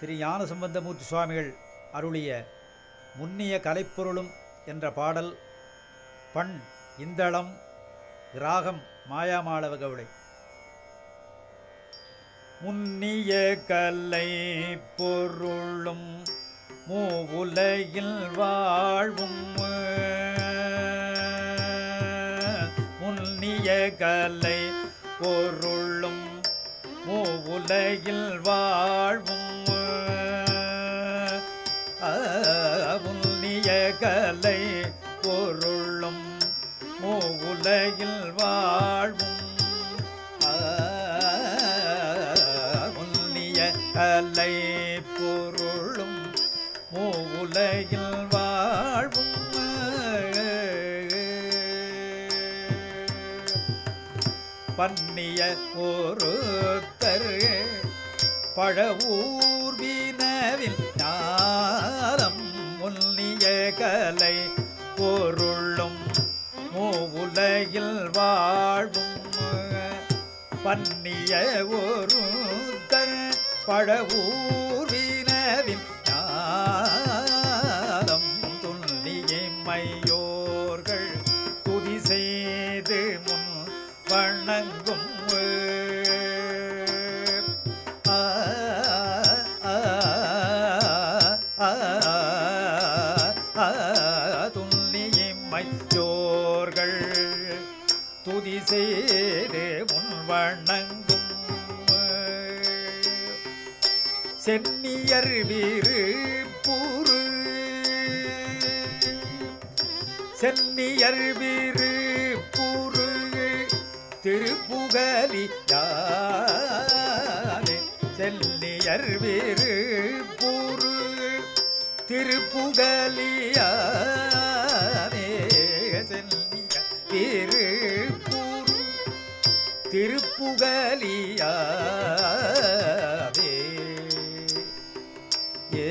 திரு ஞான சம்பந்தமூர்த்தி சுவாமிகள் அருளிய முன்னிய கலைப்பொருளும் என்ற பாடல் பண் இந்தளம் ராகம் மாயாமாளவ கவுளை. முன்னிய கலை பொருளும் மூவுலகில் வாழ்வும் முன்னிய கலை பொருளும் மூவுலகில் வாழ்வும். கலை பொருளும் மூவுலகில் வாழ்வும். முன்னிய கலை பொருளும் மூவுலகில் வாழ்வும். பன்னிய ஒருத்தர் பழவூர்வினவில் ஞானம் முன்னிய கலை பொருளும் மூவுலகில் வாழும் பன்னிய ஒருத்தர் பழவூர்வினவின் துல்லிய துதி செய்து முன்வணங்கும் சென்னியர் வீறு பூரு சென்னியர் வீறு பூரு திருப்புகலி சென்னியர் வீறு பூரு திருப்புகலியா திருப்புகலியாவே ஏ